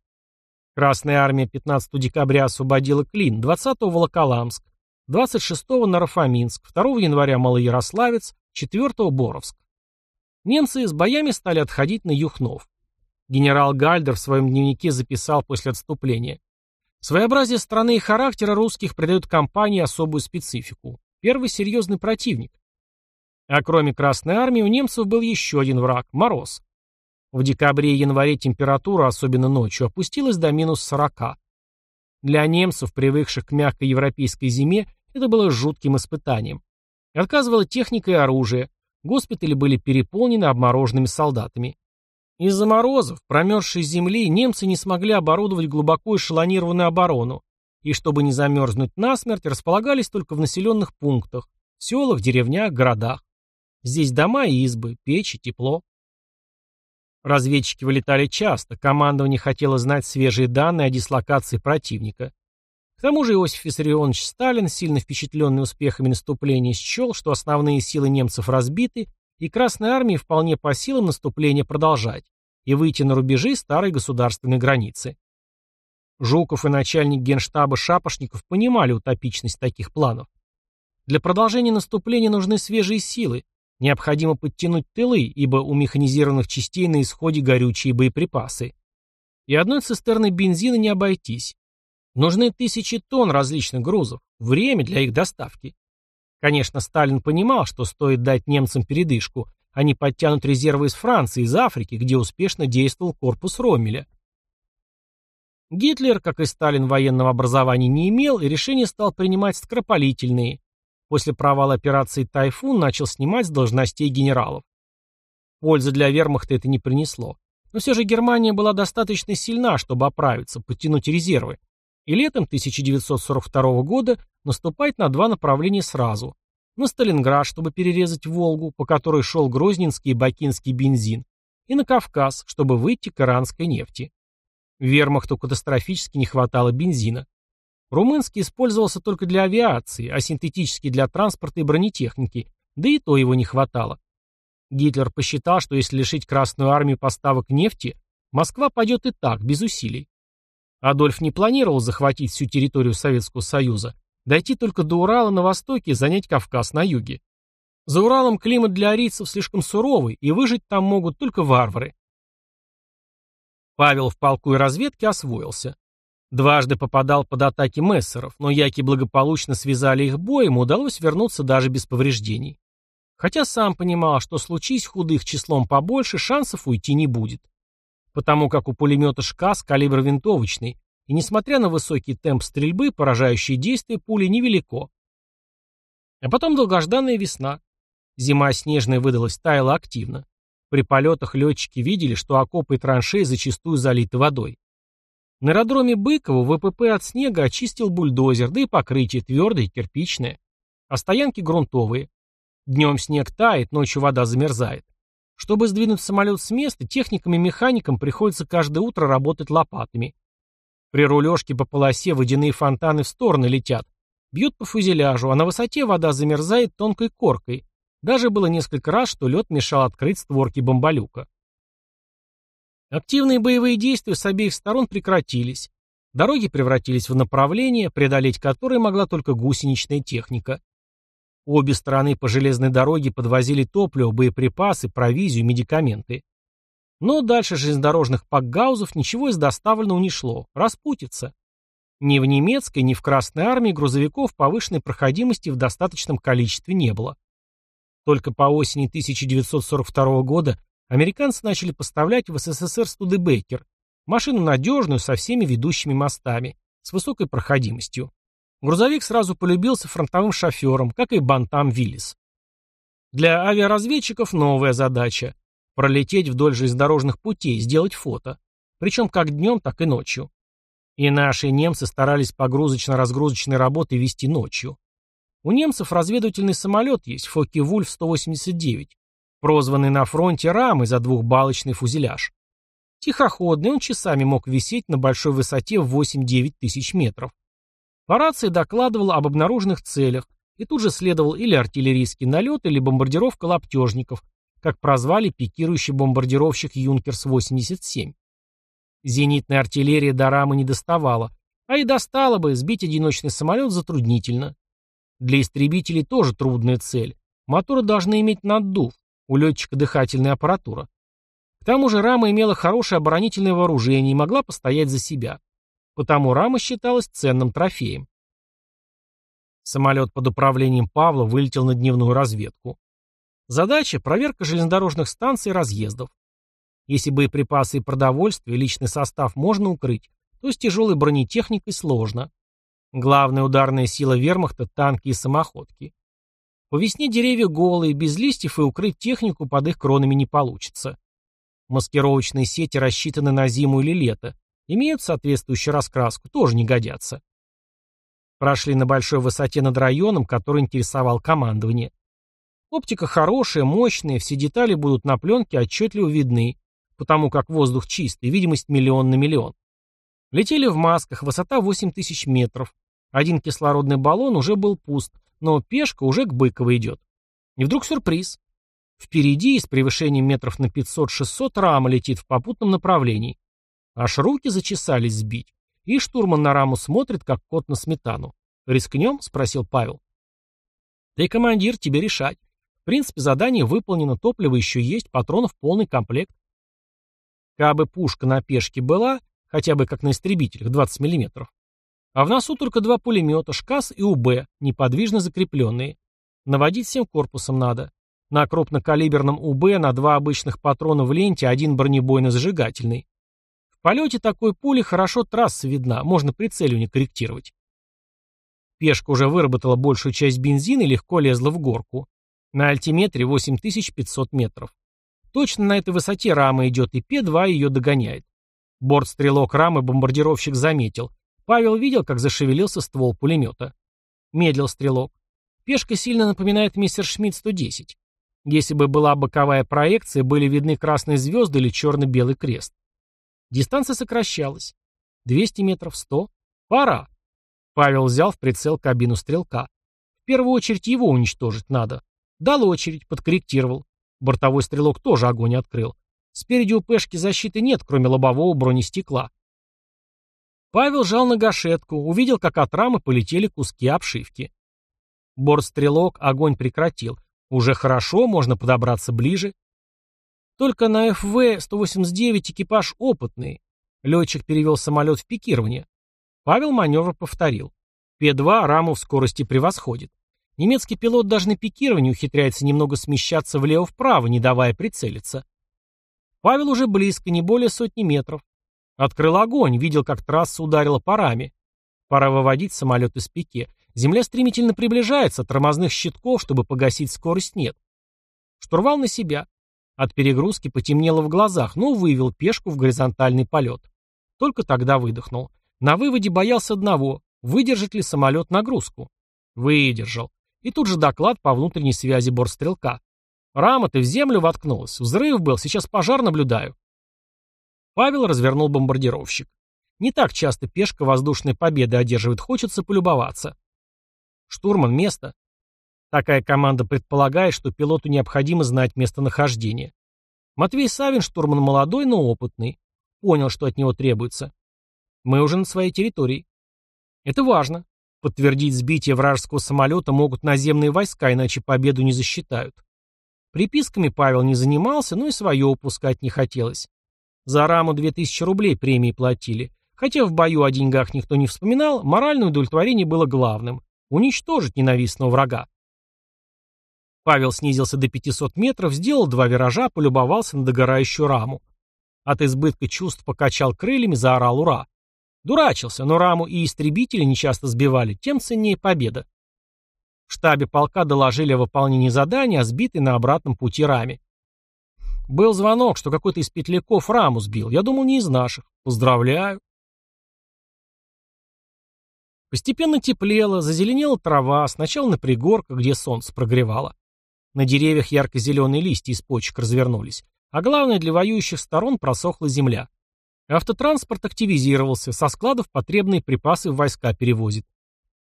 Красная армия 15 декабря освободила Клин, 20-го Волоколамск, 26-го Нарафаминск, 2 января Малоярославец, 4-го Боровск. Немцы с боями стали отходить на Юхнов. Генерал Гальдер в своем дневнике записал после отступления. Своеобразие страны и характера русских придают компании особую специфику. Первый серьезный противник. А кроме Красной Армии у немцев был еще один враг – Мороз. В декабре и январе температура, особенно ночью, опустилась до минус 40. Для немцев, привыкших к мягкой европейской зиме, это было жутким испытанием. Отказывала техника и оружие, госпитали были переполнены обмороженными солдатами. Из-за морозов, промерзшей земли, немцы не смогли оборудовать глубоко эшелонированную оборону, и чтобы не замерзнуть насмерть, располагались только в населенных пунктах, селах, деревнях, городах. Здесь дома и избы, печи, тепло. Разведчики вылетали часто, командование хотело знать свежие данные о дислокации противника. К тому же Иосиф Виссарионович Сталин, сильно впечатленный успехами наступления, счел, что основные силы немцев разбиты, и Красной Армии вполне по силам наступления продолжать и выйти на рубежи старой государственной границы. Жуков и начальник генштаба Шапошников понимали утопичность таких планов. Для продолжения наступления нужны свежие силы, необходимо подтянуть тылы, ибо у механизированных частей на исходе горючие боеприпасы. И одной цистерны бензина не обойтись. Нужны тысячи тонн различных грузов, время для их доставки. Конечно, Сталин понимал, что стоит дать немцам передышку, они подтянут резервы из Франции, из Африки, где успешно действовал корпус Роммеля. Гитлер, как и Сталин, военного образования не имел, и решение стал принимать скоропалительные. После провала операции «Тайфун» начал снимать с должностей генералов. Пользы для вермахта это не принесло. Но все же Германия была достаточно сильна, чтобы оправиться, подтянуть резервы. И летом 1942 года наступать на два направления сразу на Сталинград, чтобы перерезать Волгу, по которой шел грозненский и бакинский бензин, и на Кавказ, чтобы выйти к иранской нефти. Вермахту катастрофически не хватало бензина. Румынский использовался только для авиации, а синтетический для транспорта и бронетехники, да и то его не хватало. Гитлер посчитал, что если лишить Красную армию поставок нефти, Москва пойдет и так, без усилий. Адольф не планировал захватить всю территорию Советского Союза, Дойти только до Урала на востоке и занять Кавказ на юге. За Уралом климат для арийцев слишком суровый, и выжить там могут только варвары. Павел в полку и разведке освоился. Дважды попадал под атаки мессеров, но яки благополучно связали их боем, удалось вернуться даже без повреждений. Хотя сам понимал, что случись худых числом побольше, шансов уйти не будет. Потому как у пулемета ШКАС калибр винтовочный, и несмотря на высокий темп стрельбы, поражающее действие пули невелико. А потом долгожданная весна. Зима снежная выдалась, таяла активно. При полетах летчики видели, что окопы и траншеи зачастую залиты водой. На аэродроме Быкова ВПП от снега очистил бульдозер, да и покрытие твердое, кирпичное. А стоянки грунтовые. Днем снег тает, ночью вода замерзает. Чтобы сдвинуть самолет с места, техникам и механикам приходится каждое утро работать лопатами. При рулежке по полосе водяные фонтаны в стороны летят. Бьют по фюзеляжу, а на высоте вода замерзает тонкой коркой. Даже было несколько раз, что лед мешал открыть створки бомболюка. Активные боевые действия с обеих сторон прекратились. Дороги превратились в направление, преодолеть которые могла только гусеничная техника. Обе стороны по железной дороге подвозили топливо, боеприпасы, провизию, медикаменты. Но дальше железнодорожных пакгаузов ничего из доставленного не шло. Распутится. Ни в немецкой, ни в Красной армии грузовиков повышенной проходимости в достаточном количестве не было. Только по осени 1942 года американцы начали поставлять в СССР Студебекер, машину надежную, со всеми ведущими мостами, с высокой проходимостью. Грузовик сразу полюбился фронтовым шоферам, как и Бантам Виллис. Для авиаразведчиков новая задача – пролететь вдоль железнодорожных путей, сделать фото. Причем как днем, так и ночью. И наши немцы старались погрузочно-разгрузочные работы вести ночью. У немцев разведывательный самолет есть, Фокке-Вульф-189, прозванный на фронте рамой за двухбалочный фузеляж. Тихоходный, он часами мог висеть на большой высоте в 8-9 тысяч метров. По рации докладывал об обнаруженных целях, и тут же следовал или артиллерийский налет, или бомбардировка лаптежников, как прозвали пикирующий бомбардировщик «Юнкерс-87». Зенитная артиллерия до рамы не доставала, а и достала бы, сбить одиночный самолет затруднительно. Для истребителей тоже трудная цель. Моторы должны иметь наддув, у летчика дыхательная аппаратура. К тому же рама имела хорошее оборонительное вооружение и могла постоять за себя. Потому рама считалась ценным трофеем. Самолет под управлением Павла вылетел на дневную разведку. Задача – проверка железнодорожных станций и разъездов. Если боеприпасы и продовольствие, личный состав можно укрыть, то с тяжелой бронетехникой сложно. Главная ударная сила вермахта – танки и самоходки. По весне деревья голые, без листьев и укрыть технику под их кронами не получится. Маскировочные сети рассчитаны на зиму или лето, имеют соответствующую раскраску, тоже не годятся. Прошли на большой высоте над районом, который интересовал командование. Оптика хорошая, мощная, все детали будут на пленке отчетливо видны, потому как воздух чистый, видимость миллион на миллион. Летели в масках, высота 8000 метров. Один кислородный баллон уже был пуст, но пешка уже к Быково идет. И вдруг сюрприз. Впереди, с превышением метров на 500-600, рама летит в попутном направлении. Аж руки зачесались сбить. И штурман на раму смотрит, как кот на сметану. «Рискнем?» — спросил Павел. «Ты командир, тебе решать. В принципе, задание выполнено, топливо еще есть, патронов полный комплект. Кабы пушка на пешке была, хотя бы как на истребителях, 20 мм. А в носу только два пулемета, ШКАС и УБ, неподвижно закрепленные. Наводить всем корпусом надо. На крупнокалиберном УБ на два обычных патрона в ленте, один бронебойно-зажигательный. В полете такой пули хорошо трасса видна, можно прицеливание корректировать. Пешка уже выработала большую часть бензина и легко лезла в горку. На альтиметре 8500 метров. Точно на этой высоте рама идет, и П-2 ее догоняет. Бортстрелок рамы бомбардировщик заметил. Павел видел, как зашевелился ствол пулемета. Медлил стрелок. Пешка сильно напоминает мистер Шмидт 110. Если бы была боковая проекция, были видны красные звезды или черно-белый крест. Дистанция сокращалась. 200 метров, 100. Пора. Павел взял в прицел кабину стрелка. В первую очередь его уничтожить надо. Дал очередь, подкорректировал. Бортовой стрелок тоже огонь открыл. Спереди у пешки защиты нет, кроме лобового бронестекла. Павел жал на гашетку, увидел, как от рамы полетели куски обшивки. Бортстрелок огонь прекратил. Уже хорошо, можно подобраться ближе. Только на ФВ-189 экипаж опытный. Летчик перевел самолет в пикирование. Павел маневр повторил. П-2 раму в скорости превосходит. Немецкий пилот даже на пикировании ухитряется немного смещаться влево-вправо, не давая прицелиться. Павел уже близко, не более сотни метров. Открыл огонь, видел, как трасса ударила парами. Пора выводить самолет из пике. Земля стремительно приближается, тормозных щитков, чтобы погасить скорость, нет. Штурвал на себя. От перегрузки потемнело в глазах, но вывел пешку в горизонтальный полет. Только тогда выдохнул. На выводе боялся одного – выдержит ли самолет нагрузку. Выдержал. И тут же доклад по внутренней связи бортстрелка. Рама ты в землю воткнулась. Взрыв был, сейчас пожар наблюдаю. Павел развернул бомбардировщик. Не так часто пешка воздушной победы одерживает, хочется полюбоваться. Штурман, место. Такая команда предполагает, что пилоту необходимо знать местонахождение. Матвей Савин штурман молодой, но опытный. Понял, что от него требуется. Мы уже на своей территории. Это важно. Подтвердить сбитие вражеского самолета могут наземные войска, иначе победу не засчитают. Приписками Павел не занимался, но и свое упускать не хотелось. За раму 2000 рублей премии платили. Хотя в бою о деньгах никто не вспоминал, моральное удовлетворение было главным – уничтожить ненавистного врага. Павел снизился до 500 метров, сделал два виража, полюбовался на догорающую раму. От избытка чувств покачал крыльями, заорал «Ура!». Дурачился, но раму и истребители нечасто сбивали, тем ценнее победа. В штабе полка доложили о выполнении задания, о сбитой на обратном пути раме. Был звонок, что какой-то из петляков раму сбил. Я думал, не из наших. Поздравляю. Постепенно теплело, зазеленела трава, сначала на пригорках, где солнце прогревало. На деревьях ярко-зеленые листья из почек развернулись. А главное, для воюющих сторон просохла земля. Автотранспорт активизировался, со складов потребные припасы в войска перевозит.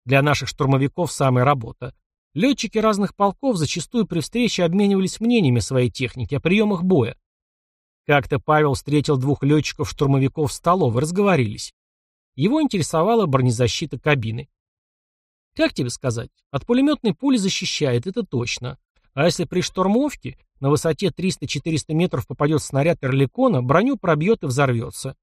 Для наших штурмовиков самая работа. Летчики разных полков зачастую при встрече обменивались мнениями своей техники о приемах боя. Как-то Павел встретил двух летчиков-штурмовиков в столовой, разговорились. Его интересовала бронезащита кабины. Как тебе сказать, от пулеметной пули защищает, это точно. А если при штурмовке на высоте 300-400 метров попадет снаряд Эрликона, броню пробьет и взорвется.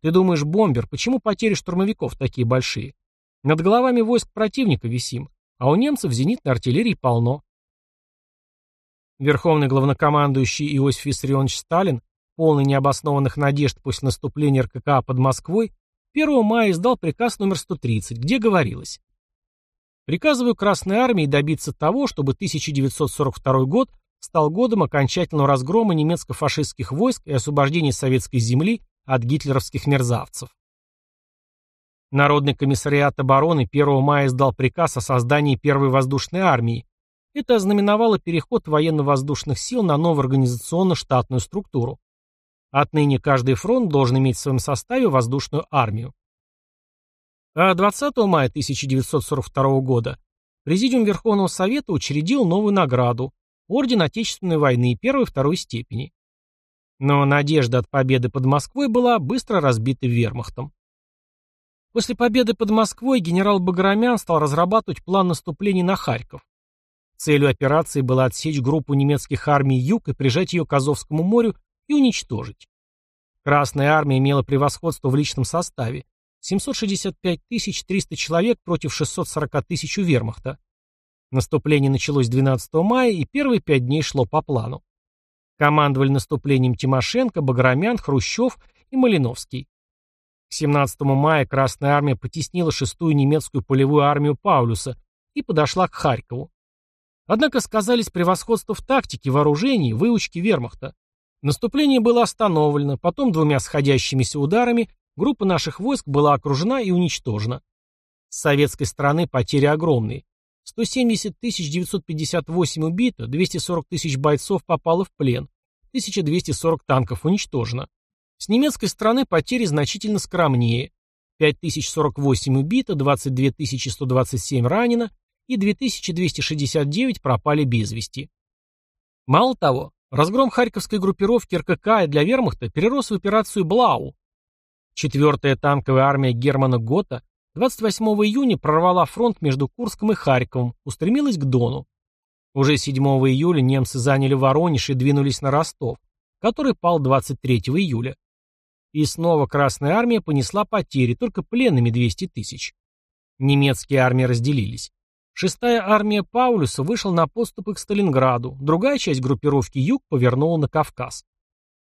Ты думаешь, бомбер, почему потери штурмовиков такие большие? Над головами войск противника висим, а у немцев зенитной артиллерии полно. Верховный главнокомандующий Иосиф Виссарионович Сталин, полный необоснованных надежд после наступления РККА под Москвой, 1 мая издал приказ номер 130, где говорилось Приказываю Красной Армии добиться того, чтобы 1942 год стал годом окончательного разгрома немецко-фашистских войск и освобождения советской земли от гитлеровских мерзавцев. Народный комиссариат обороны 1 мая издал приказ о создании первой воздушной армии. Это ознаменовало переход военно-воздушных сил на новую организационно-штатную структуру. Отныне каждый фронт должен иметь в своем составе воздушную армию. А 20 мая 1942 года Президиум Верховного Совета учредил новую награду – Орден Отечественной войны первой и второй степени. Но надежда от победы под Москвой была быстро разбита вермахтом. После победы под Москвой генерал Баграмян стал разрабатывать план наступления на Харьков. Целью операции было отсечь группу немецких армий Юг и прижать ее к Азовскому морю и уничтожить. Красная армия имела превосходство в личном составе, 765 300 человек против 640 тысяч у вермахта. Наступление началось 12 мая и первые пять дней шло по плану. Командовали наступлением Тимошенко, Баграмян, Хрущев и Малиновский. К 17 мая Красная армия потеснила шестую немецкую полевую армию Паулюса и подошла к Харькову. Однако сказались превосходство в тактике, вооружении, выучке вермахта. Наступление было остановлено, потом двумя сходящимися ударами Группа наших войск была окружена и уничтожена. С советской стороны потери огромные. 170 958 убито, 240 тысяч бойцов попало в плен, 1240 танков уничтожено. С немецкой стороны потери значительно скромнее. 5048 убито, 22 127 ранено и 2269 пропали без вести. Мало того, разгром харьковской группировки РКК для вермахта перерос в операцию «Блау», Четвертая танковая армия Германа Гота 28 июня прорвала фронт между Курском и Харьковом, устремилась к Дону. Уже 7 июля немцы заняли Воронеж и двинулись на Ростов, который пал 23 июля. И снова Красная армия понесла потери, только пленными 200 тысяч. Немецкие армии разделились. Шестая армия Паулюса вышла на подступы к Сталинграду, другая часть группировки Юг повернула на Кавказ.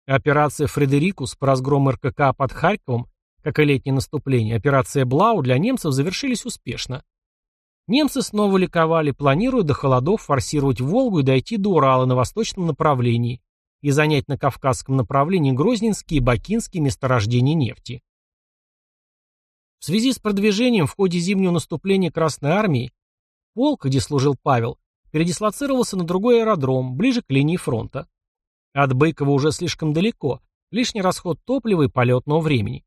Операция «Фредерикус» по разгрому РКК под Харьковом, как и летнее наступление, операция «Блау» для немцев завершились успешно. Немцы снова ликовали, планируя до холодов форсировать Волгу и дойти до Урала на восточном направлении и занять на Кавказском направлении Грозненские и Бакинские месторождения нефти. В связи с продвижением в ходе зимнего наступления Красной Армии полк, где служил Павел, передислоцировался на другой аэродром, ближе к линии фронта. От Быкова уже слишком далеко, лишний расход топлива и полетного времени.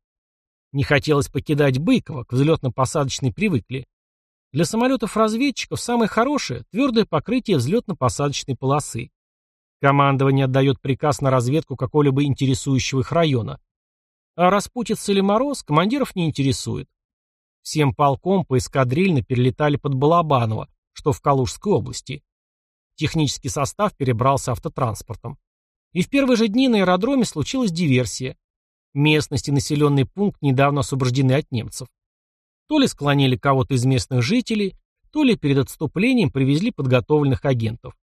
Не хотелось покидать Быкова, к взлетно-посадочной привыкли. Для самолетов-разведчиков самое хорошее – твердое покрытие взлетно-посадочной полосы. Командование отдает приказ на разведку какого-либо интересующего их района. А распутится или мороз, командиров не интересует. Всем полком по эскадрильно перелетали под Балабаново, что в Калужской области. Технический состав перебрался автотранспортом. И в первые же дни на аэродроме случилась диверсия. Местность и населенный пункт недавно освобождены от немцев. То ли склонили кого-то из местных жителей, то ли перед отступлением привезли подготовленных агентов.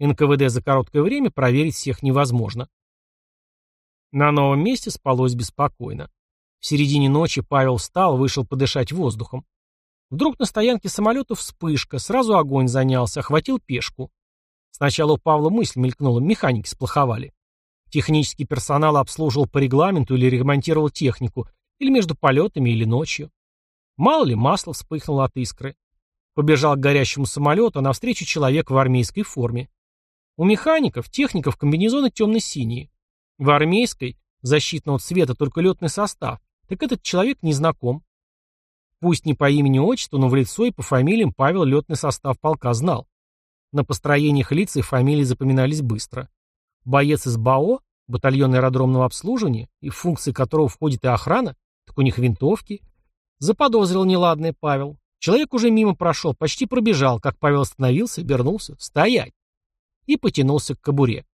НКВД за короткое время проверить всех невозможно. На новом месте спалось беспокойно. В середине ночи Павел встал, вышел подышать воздухом. Вдруг на стоянке самолета вспышка, сразу огонь занялся, охватил пешку. Сначала у Павла мысль мелькнула, механики сплоховали. Технический персонал обслуживал по регламенту или ремонтировал технику, или между полетами, или ночью. Мало ли, масло вспыхнуло от искры. Побежал к горящему самолету, а навстречу человек в армейской форме. У механиков, техников комбинезоны темно-синие. В армейской, защитного цвета, только летный состав. Так этот человек не знаком. Пусть не по имени-отчеству, но в лицо и по фамилиям Павел летный состав полка знал. На построениях лиц и фамилии запоминались быстро. Боец из БАО, батальон аэродромного обслуживания, и в функции которого входит и охрана, так у них винтовки. Заподозрил неладное Павел. Человек уже мимо прошел, почти пробежал, как Павел остановился, обернулся. «Стоять!» И потянулся к кобуре.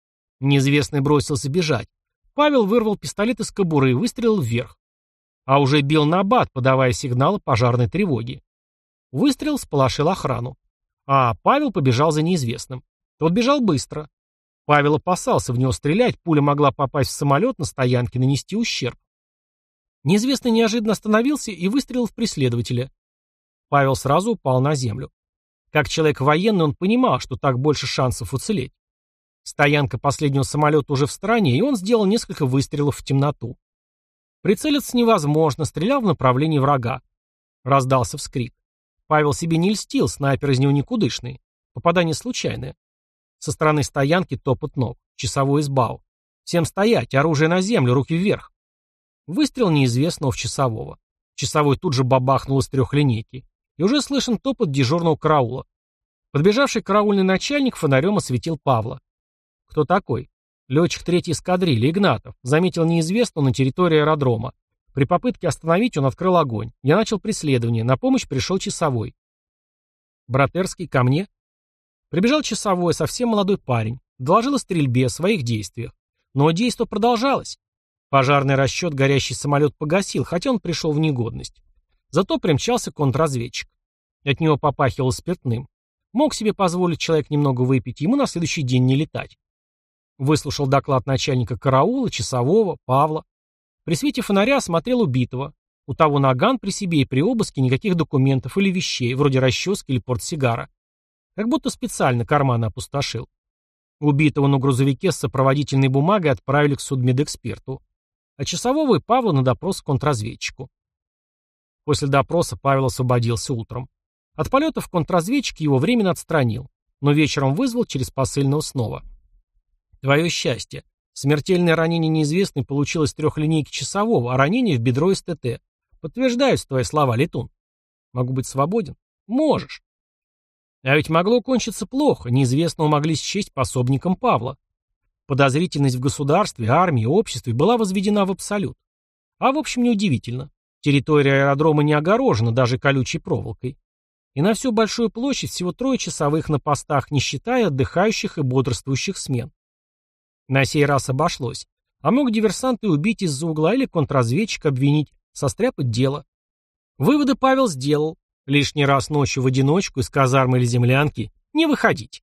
Неизвестный бросился бежать. Павел вырвал пистолет из кобуры и выстрелил вверх. А уже бил на бат, подавая сигналы пожарной тревоги. Выстрел сполошил охрану. А Павел побежал за неизвестным. Тот бежал быстро. Павел опасался в него стрелять, пуля могла попасть в самолет на стоянке, нанести ущерб. Неизвестный неожиданно остановился и выстрелил в преследователя. Павел сразу упал на землю. Как человек военный он понимал, что так больше шансов уцелеть. Стоянка последнего самолета уже в стороне, и он сделал несколько выстрелов в темноту. Прицелиться невозможно, стрелял в направлении врага. Раздался вскрик. Павел себе не льстил, снайпер из него никудышный. Попадание случайное. Со стороны стоянки топот ног. Часовой из БАУ. Всем стоять, оружие на землю, руки вверх. Выстрел неизвестного в часового. Часовой тут же бабахнул из трехлинейки. И уже слышен топот дежурного караула. Подбежавший караульный начальник фонарем осветил Павла. Кто такой? Летчик третьей эскадрильи, Игнатов. Заметил неизвестного на территории аэродрома. При попытке остановить он открыл огонь. Я начал преследование. На помощь пришел часовой. Братерский ко мне. Прибежал часовой, совсем молодой парень. Доложил о стрельбе, о своих действиях. Но действо продолжалось. Пожарный расчет горящий самолет погасил, хотя он пришел в негодность. Зато примчался контрразведчик. От него попахивало спиртным. Мог себе позволить человек немного выпить, ему на следующий день не летать. Выслушал доклад начальника караула, часового, Павла. При свете фонаря осмотрел убитого. У того наган при себе и при обыске никаких документов или вещей, вроде расчески или портсигара. Как будто специально карманы опустошил. Убитого на грузовике с сопроводительной бумагой отправили к судмедэксперту. А часового и Павла на допрос к контрразведчику. После допроса Павел освободился утром. От полетов контрразведчик его временно отстранил, но вечером вызвал через посыльного снова. Твое счастье. Смертельное ранение неизвестный получилось трехлинейки часового, а ранение в бедро СТТ. Подтверждаюсь твои слова, Летун. Могу быть свободен? Можешь. А ведь могло кончиться плохо, неизвестного могли счесть пособником Павла. Подозрительность в государстве, армии, обществе была возведена в абсолют. А в общем неудивительно. Территория аэродрома не огорожена даже колючей проволокой. И на всю большую площадь всего трое часовых на постах, не считая отдыхающих и бодрствующих смен. На сей раз обошлось. А мог диверсант и убить из-за угла или контрразведчик обвинить, состряпать дело. Выводы Павел сделал. Лишний раз ночью в одиночку из казармы или землянки не выходить.